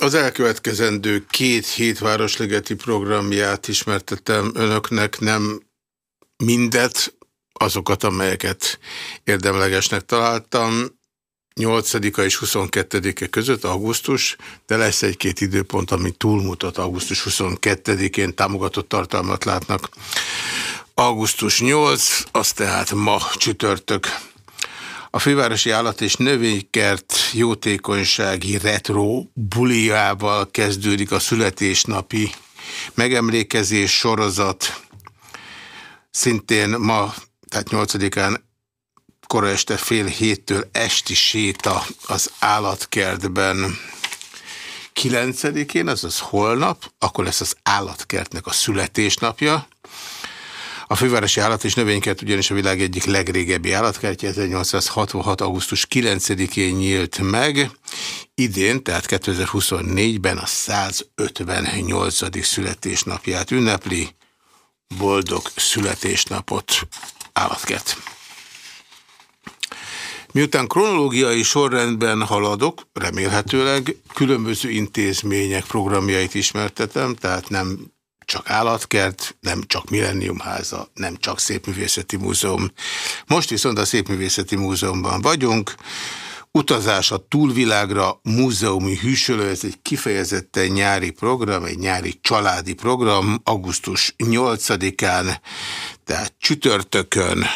Az elkövetkezendő két hét Városligeti programját ismertetem önöknek, nem mindet, azokat, amelyeket érdemlegesnek találtam. 8-a és 22-e között, augusztus, de lesz egy-két időpont, ami túlmutat augusztus 22-én támogatott tartalmat látnak. Augusztus 8, az tehát ma csütörtök. A fővárosi állat és növénykert jótékonysági retro buliával kezdődik a születésnapi megemlékezés sorozat. Szintén ma, tehát 8-án kora este fél héttől esti séta az állatkertben. 9-én, azaz holnap, akkor lesz az állatkertnek a születésnapja. A fővárosi állat és növénykert ugyanis a világ egyik legrégebbi állatkertje 1866. augusztus 9-én nyílt meg. Idén, tehát 2024-ben a 158. születésnapját ünnepli. Boldog születésnapot állatkert! Miután kronológiai sorrendben haladok, remélhetőleg különböző intézmények programjait ismertetem, tehát nem csak állatkert, nem csak Millenniumháza, nem csak Szépművészeti Múzeum. Most viszont a Szépművészeti Múzeumban vagyunk. Utazás a túlvilágra, múzeumi hűsölő, ez egy kifejezetten nyári program, egy nyári családi program, augusztus 8-án, tehát csütörtökön,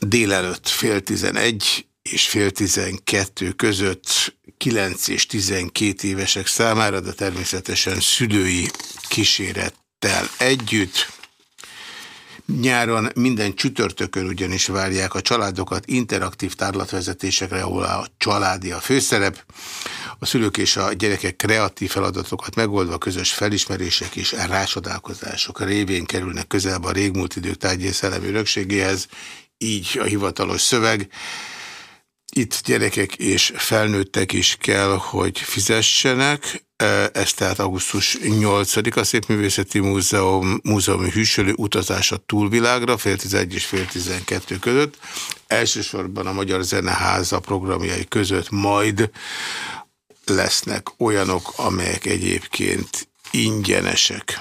délelőtt fél tizenegy és fél tizenkettő között 9 és 12 évesek számára, de természetesen szülői kísérettel együtt. Nyáron minden csütörtökön ugyanis várják a családokat interaktív tárlatvezetésekre, ahol a családi a főszerep. A szülők és a gyerekek kreatív feladatokat megoldva közös felismerések és rásodálkozások révén kerülnek közelbe a régmúlt idők tárgyi szellemi örökségéhez, így a hivatalos szöveg. Itt gyerekek és felnőttek is kell, hogy fizessenek. Ez tehát augusztus 8 a Szépművészeti Múzeum múzeumi hűsölő utazása túlvilágra, fél 11 és fél 12 között. Elsősorban a Magyar Zeneháza programjai között majd lesznek olyanok, amelyek egyébként ingyenesek.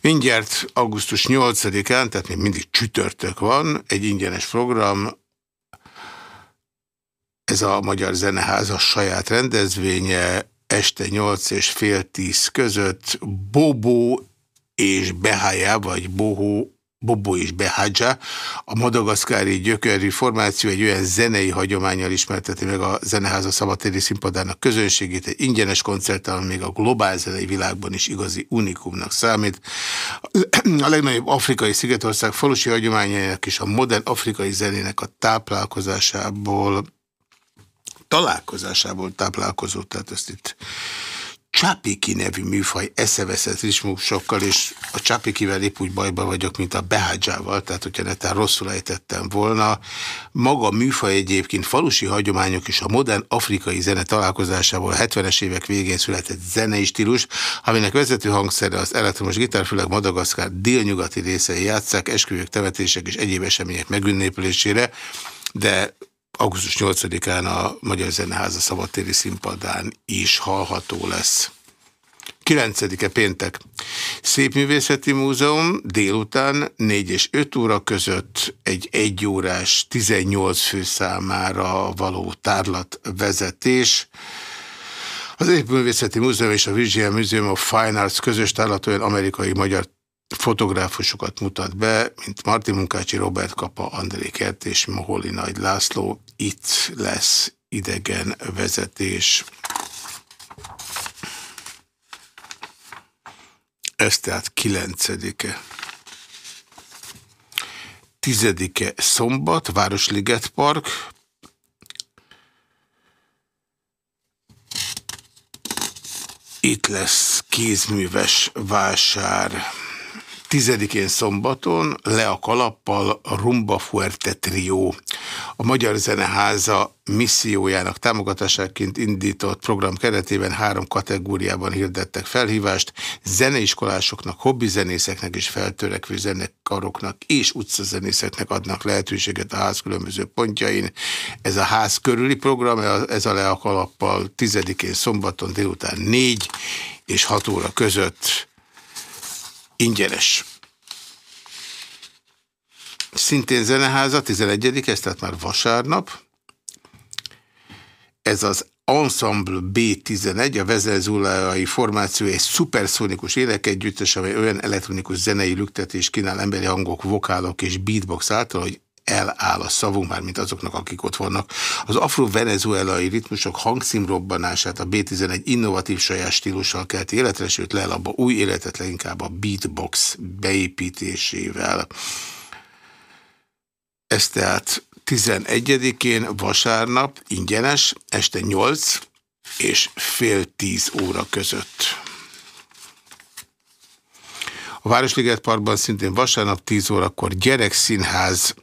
Mindjárt augusztus 8-án, tehát még mindig csütörtök van, egy ingyenes program, ez a Magyar Zeneháza saját rendezvénye, este 8 és fél 10 között Bobo és Behája, vagy Bohó Bobo és Behadzsa, a madagaszkári gyökerű formáció egy olyan zenei hagyományjal ismerteti meg a Zeneháza szabadtéri színpadának közönségét, egy ingyenes koncerttel, még a globál zenei világban is igazi unikumnak számít. A legnagyobb afrikai szigetország falusi hagyományának és a modern afrikai zenének a táplálkozásából találkozásából táplálkozott, tehát ezt itt Csápiki nevű műfaj eszeveszett ritmusokkal, és a Csápikivel épp úgy bajban vagyok, mint a Behádzsával, tehát hogyha netán rosszul ejtettem volna. Maga a műfaj egyébként falusi hagyományok és a modern afrikai zene találkozásából a 70-es évek végén született zenei stílus, aminek vezető hangszere az elektromos gitár, főleg Madagaszkár délnyugati részei játszák, esküvők, temetések és egyéb események megünnépülésére, de augusztus 8-án a Magyar Zeneháza szabadtéri színpadán is hallható lesz. 9-e péntek. Szépművészeti Múzeum délután 4 és 5 óra között egy 1 órás 18 fő számára való tárlatvezetés. Az Épművészeti Múzeum és a Virginia Museum of Fine Arts közös tárlatóan amerikai-magyar fotográfusokat mutat be, mint Martin Munkácsi, Robert Kapa, André Kert és Moholi Nagy László. Itt lesz idegen vezetés. Ez tehát kilencedike. Tizedike szombat, Városliget Park. Itt lesz kézműves vásár. Tizedikén szombaton le a kalappal a Rumba Fuerte Trio. a Magyar Zeneháza missziójának támogatásáként indított program keretében három kategóriában hirdettek felhívást. Zeneiskolásoknak, hobbizenészeknek és feltörekvő zenekaroknak és utcazenészeknek adnak lehetőséget a ház különböző pontjain. Ez a ház körüli program, ez a leakalappal 10-én szombaton délután 4 és 6 óra között ingyenes. Szintén zeneháza, 11 ez tehát már vasárnap. Ez az Ensemble B11, a venezuelai formáció egy szuperszónikus énekegyüttes, amely olyan elektronikus zenei lüktetés kínál emberi hangok, vokálok és beatbox által, hogy eláll a szavunk, már mint azoknak, akik ott vannak. Az afro-venezuelai ritmusok hangszínrobbanását a B11 innovatív saját stílussal kelt életre, sőt lelabba új életet leginkább a beatbox beépítésével. Ez tehát 11-én vasárnap ingyenes, este 8 és fél 10 óra között. A Városliget Parkban szintén vasárnap 10 órakor gyerekszínház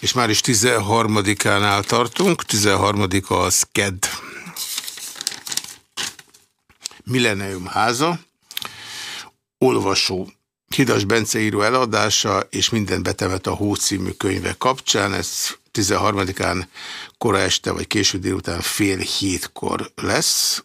és már is 13-ánál tartunk, 13-a az KED Millennium háza, olvasó Hidas Bence író eladása, és minden betemet a Hó című könyve kapcsán. Ez 13-án kora este, vagy késő délután fél hétkor lesz.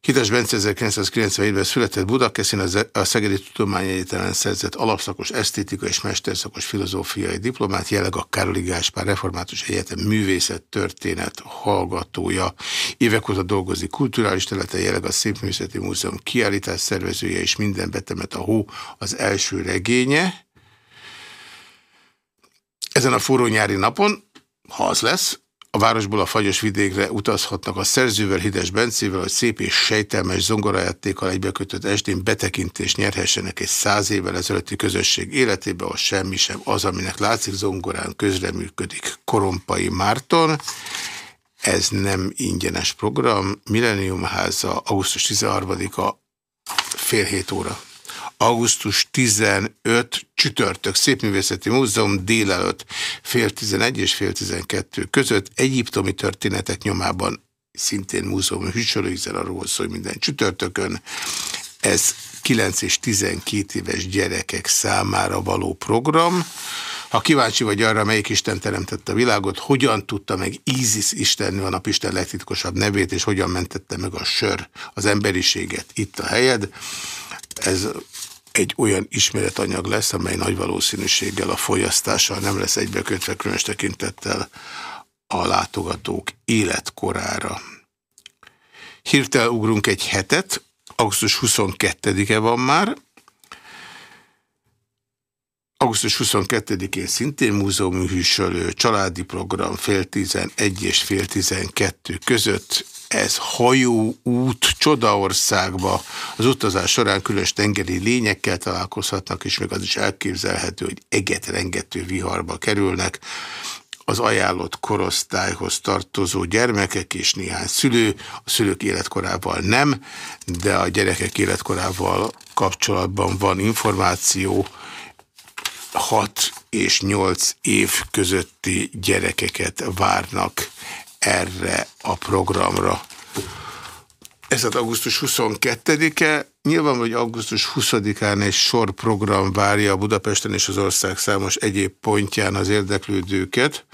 Hidas Bence 1997-ben született Budakeszin, a Szegedi Tudományegyetemen szerzett alapszakos esztétika és mesterszakos filozófiai diplomát, jelenleg a Károli Gáspár Református Egyetem művészet történet hallgatója. Évek óta dolgozik kulturális területen, jelenleg a Szépművészeti Múzeum kiállítás szervezője és minden betemet a hó az első regénye. Ezen a forró nyári napon, ha az lesz, a városból a fagyos vidékre utazhatnak a szerzővel, Hides Bencével, hogy szép és sejtelmes zongorajátékkal egybekötött estén betekintést nyerhessenek egy száz évvel ezelőtti közösség életébe, ahol semmi sem az, aminek látszik zongorán közreműködik Korompai Márton. Ez nem ingyenes program. Millennium Háza, augusztus 13-a fél hét óra augusztus 15 csütörtök Szépművészeti Múzeum délelőtt fél 11 és fél 12 között egyiptomi történetek nyomában szintén múzeum hűsölő, hiszen arról szól, hogy minden csütörtökön. Ez 9 és 12 éves gyerekek számára való program. Ha kíváncsi vagy arra, melyik Isten teremtette a világot, hogyan tudta meg Isis Isten, a napisten legtitkosabb nevét, és hogyan mentette meg a sör az emberiséget itt a helyed, ez egy olyan ismeretanyag lesz, amely nagy valószínűséggel a folyasztással nem lesz egybekötve különös tekintettel a látogatók életkorára. Hirtel ugrunk egy hetet, augusztus 22-e van már, Augusztus 22-én szintén múzeumi hűsölő, családi program fél 11 és fél 12 között ez hajó út Csodaországba. Az utazás során különös tengeri lényekkel találkozhatnak, és még az is elképzelhető, hogy eget rengető viharba kerülnek. Az ajánlott korosztályhoz tartozó gyermekek és néhány szülő, a szülők életkorával nem, de a gyerekek életkorával kapcsolatban van információ, 6 és 8 év közötti gyerekeket várnak erre a programra. Ez az augusztus 22-e, nyilván, hogy augusztus 20-án egy sor program várja a Budapesten és az ország számos egyéb pontján az érdeklődőket.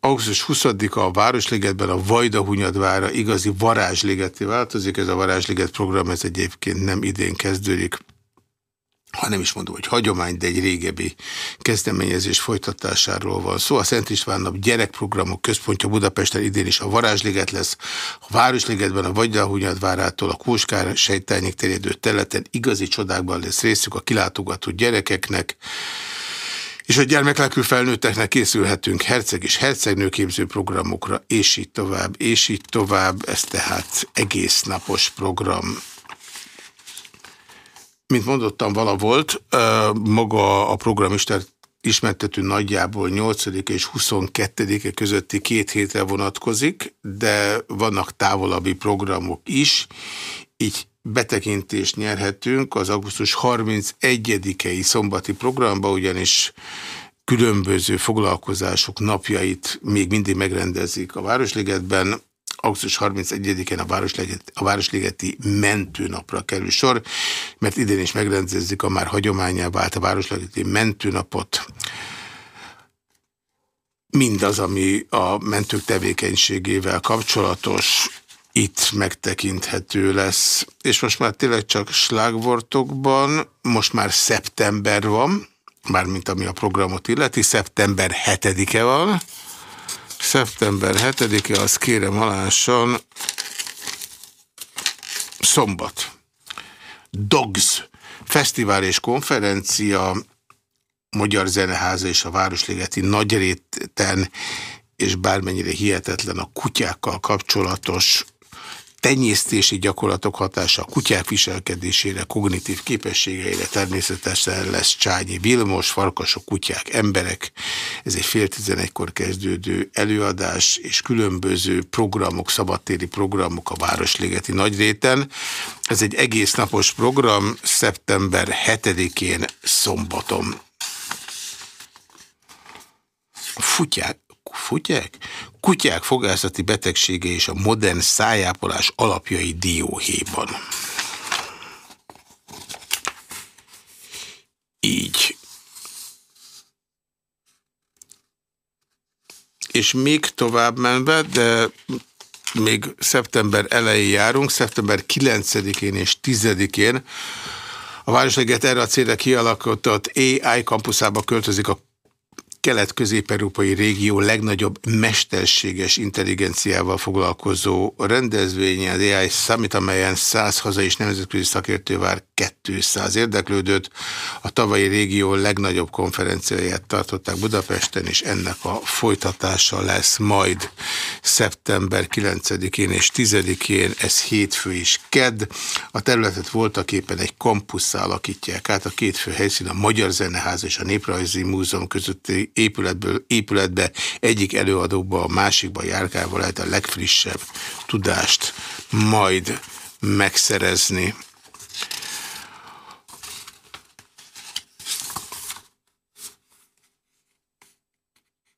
Augusztus 20-a a Városligetben a Vajdahunyadvára igazi varázsligeti változik. Ez a varázsliget program, ez egyébként nem idén kezdődik, ha nem is mondom, hogy hagyomány, de egy régebbi kezdeményezés folytatásáról van szó. A Szent István nap gyerekprogramok központja Budapesten idén is a Varázsliget lesz. A Városligetben a Vagydahunyadvárától a Kóskár sejtányig terjedő területen igazi csodákban lesz részük a kilátogató gyerekeknek. És a gyermeklelkül felnőtteknek készülhetünk herceg és hercegnőképző programokra, és így tovább, és így tovább. Ez tehát egész napos program mint mondottam, vala volt, maga a programistár ismertető nagyjából 8 és 22 -e közötti két hétre vonatkozik, de vannak távolabbi programok is, így betekintést nyerhetünk az augusztus 31-i szombati programba, ugyanis különböző foglalkozások napjait még mindig megrendezik a Városligetben. Augusztus 31-én a, a Városligeti mentőnapra kerül sor, mert idén is megrendezik a már hagyományá vált a Városligeti mentőnapot mindaz, ami a mentők tevékenységével kapcsolatos, itt megtekinthető lesz. És most már tényleg csak slágvortokban, most már szeptember van, mármint ami a programot illeti, szeptember 7-e van. Szeptember 7-e, az kérem alásan szombat. Dogs. Fesztivál és konferencia. Magyar Zeneháza és a Városligeti Nagyréten, és bármennyire hihetetlen a kutyákkal kapcsolatos tenyésztési gyakorlatok hatása a kutyák viselkedésére, kognitív képességeire természetesen lesz Csányi Vilmos, farkasok, kutyák, emberek. Ez egy fél tizenegykor kezdődő előadás, és különböző programok, szabadtéri programok a Városligeti Nagyréten. Ez egy egész napos program, szeptember 7-én szombaton. Futyák, futyák? Kutyák fogászati betegsége és a modern szájápolás alapjai dióhéjban. Így. És még tovább menve, de még szeptember elején járunk, szeptember 9-én és 10-én a Városleget erre a célra kialakított AI kampuszába költözik a kelet-közép-európai régió legnagyobb mesterséges intelligenciával foglalkozó rendezvénye, az AI Summit, amelyen 100 haza és nemzetközi szakértő vár 200 érdeklődött. A tavalyi régió legnagyobb konferenciáját tartották Budapesten, és ennek a folytatása lesz majd szeptember 9-én és 10-én, ez hétfő is ked. A területet voltak éppen egy kampusszá alakítják át, a két fő helyszín a Magyar Zeneház és a Néprajzi Múzeum közötti épületből épületbe, egyik előadóba, a másikba járkával lehet a legfrissebb tudást majd megszerezni.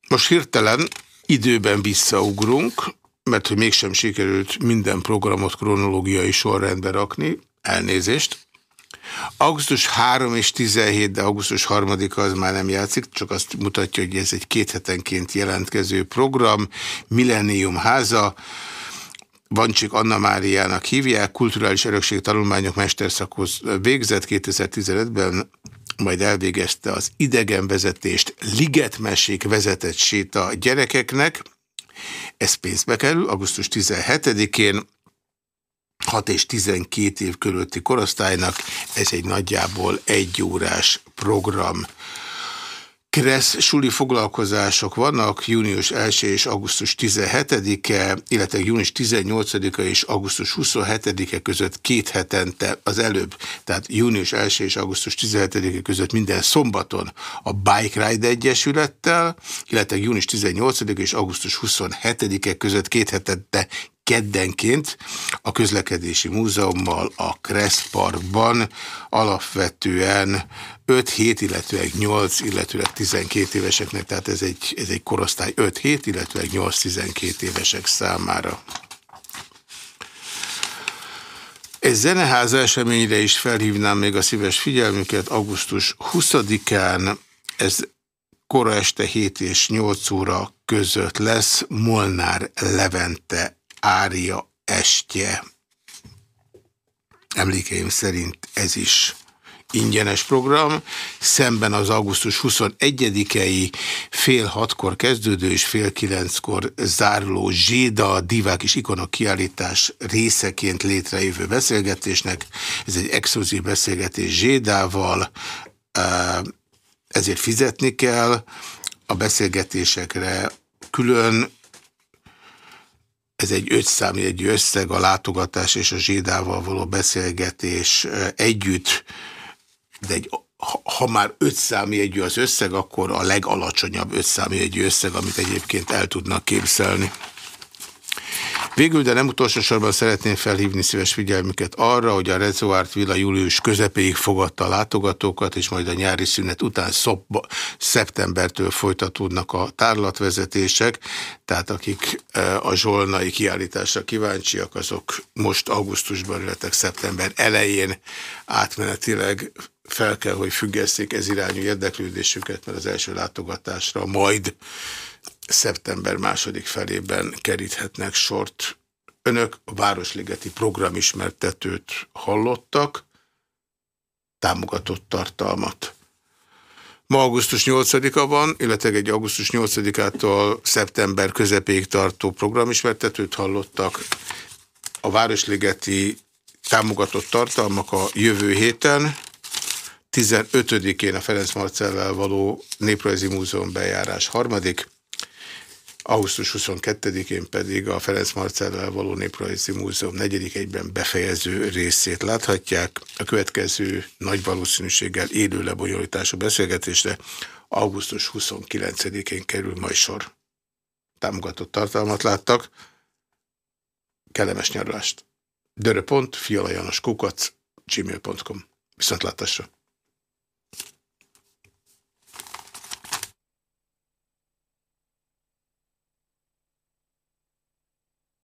Most hirtelen időben visszaugrunk, mert hogy mégsem sikerült minden programot kronológiai sorrendbe rakni, elnézést. Augusztus 3 és 17, de augusztus 3 az már nem játszik, csak azt mutatja, hogy ez egy két hetenként jelentkező program, Millennium Háza, Vancsik Anna Máriának hívják, kulturális örökség tanulmányok mesterszakhoz végzett. 2015-ben, majd elvégezte az idegenvezetést, ligetmesék vezetett séta gyerekeknek, ez pénzbe kerül, augusztus 17-én, 6 és 12 év körülti korosztálynak, ez egy nagyjából egy órás program. Kressz suli foglalkozások vannak június 1 és augusztus 17-e, illetve június 18-a és augusztus 27-e között két hetente az előbb, tehát június 1 és augusztus 17-e között minden szombaton a Bike Ride Egyesülettel, illetve június 18 és augusztus 27-e között két hetente keddenként a közlekedési múzeummal a Kressz Parkban alapvetően 5-7, illetve 8, illetve 12 éveseknek, tehát ez egy, ez egy korosztály 5-7, illetve 8-12 évesek számára. Egy zeneháza eseményre is felhívnám még a szíves figyelmüket. Augusztus 20-án ez kora este 7 és 8 óra között lesz Molnár Levente ária estje. Emlékeim szerint ez is ingyenes program, szemben az augusztus 21-i fél hatkor kezdődő és fél kilenckor záruló Zséda divák és ikonok kiállítás részeként létrejövő beszélgetésnek. Ez egy exkluzív beszélgetés Zsédával, ezért fizetni kell, a beszélgetésekre külön ez egy ötszámjegyű összeg, a látogatás és a zsidával való beszélgetés együtt, de egy, ha, ha már ötszámjegyű az összeg, akkor a legalacsonyabb ötszámjegyű összeg, amit egyébként el tudnak képzelni. Végül, de nem utolsó sorban szeretném felhívni szíves figyelmüket arra, hogy a Rezoárt Villa július közepéig fogadta a látogatókat, és majd a nyári szünet után szobba, szeptembertől folytatódnak a tárlatvezetések, tehát akik e, a zsolnai kiállításra kíváncsiak, azok most augusztusban, illetve szeptember elején. Átmenetileg fel kell, hogy függesszék ez irányú érdeklődésüket, mert az első látogatásra majd szeptember második felében keríthetnek sort. Önök a Városligeti programismertetőt hallottak, támogatott tartalmat. Ma augusztus 8-a van, illetve egy augusztus 8-ától szeptember közepéig tartó programismertetőt hallottak. A Városligeti támogatott tartalmak a jövő héten, 15-én a Ferenc Marcellel való Néprajzi Múzeum bejárás harmadik, augusztus 22-én pedig a Ferenc Marcellel való Néprajzi Múzeum negyedik egyben befejező részét láthatják. A következő nagy valószínűséggel élő lebonyolítású beszélgetésre augusztus 29-én kerül majd sor. Támogatott tartalmat láttak. Kellemes nyaralást. Dörö.fialajanoskukac gmail.com Viszontlátásra.